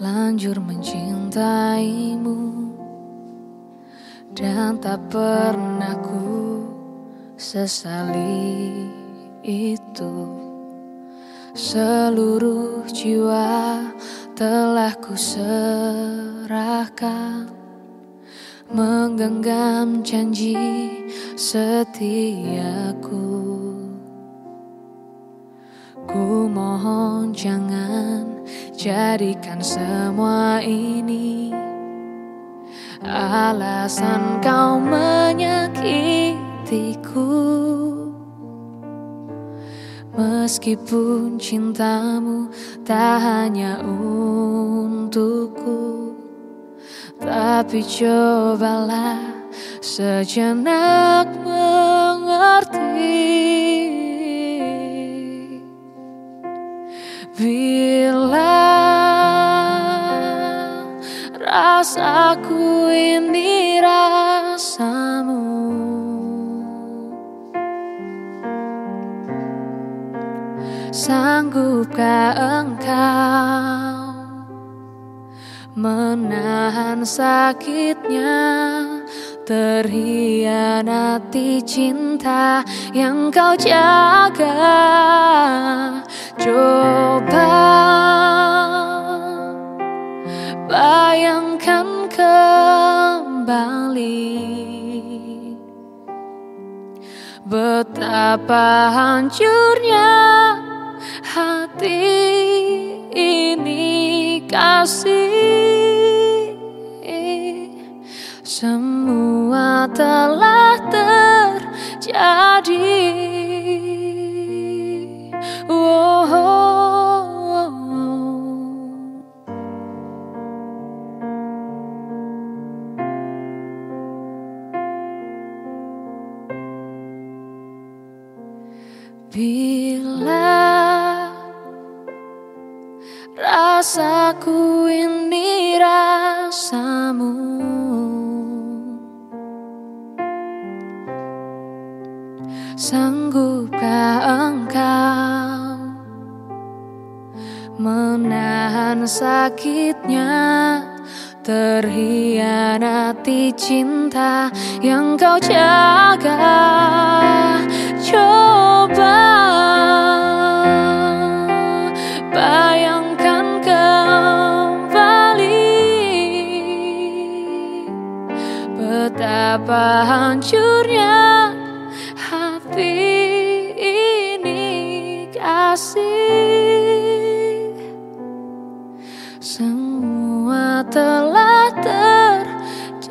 lanjur mencintaimu dan tak pernah ku sesali itu. Seluruh jiwa telah ku serahkan menggenggam janji setiaku ku mohon jangan Jadikan semua ini alasan kau menyakitiku. Meskipun cintamu tak hanya untukku Tapi cobalah sejenak rasaku ini rasamu. Sanggupkah engkau menahan sakitnya? Terhianati cinta yang kau jaga. Coba Betapa hancurnya hati ini kasih Semua telah terjadi Bila rasaku ini rasamu Sanggupkah engkau menahan sakitnya? Terhianati cinta yang kau jaga. Coba bayangkan kembali Betapa hancurnya hati ini kasih Semua telah terjadi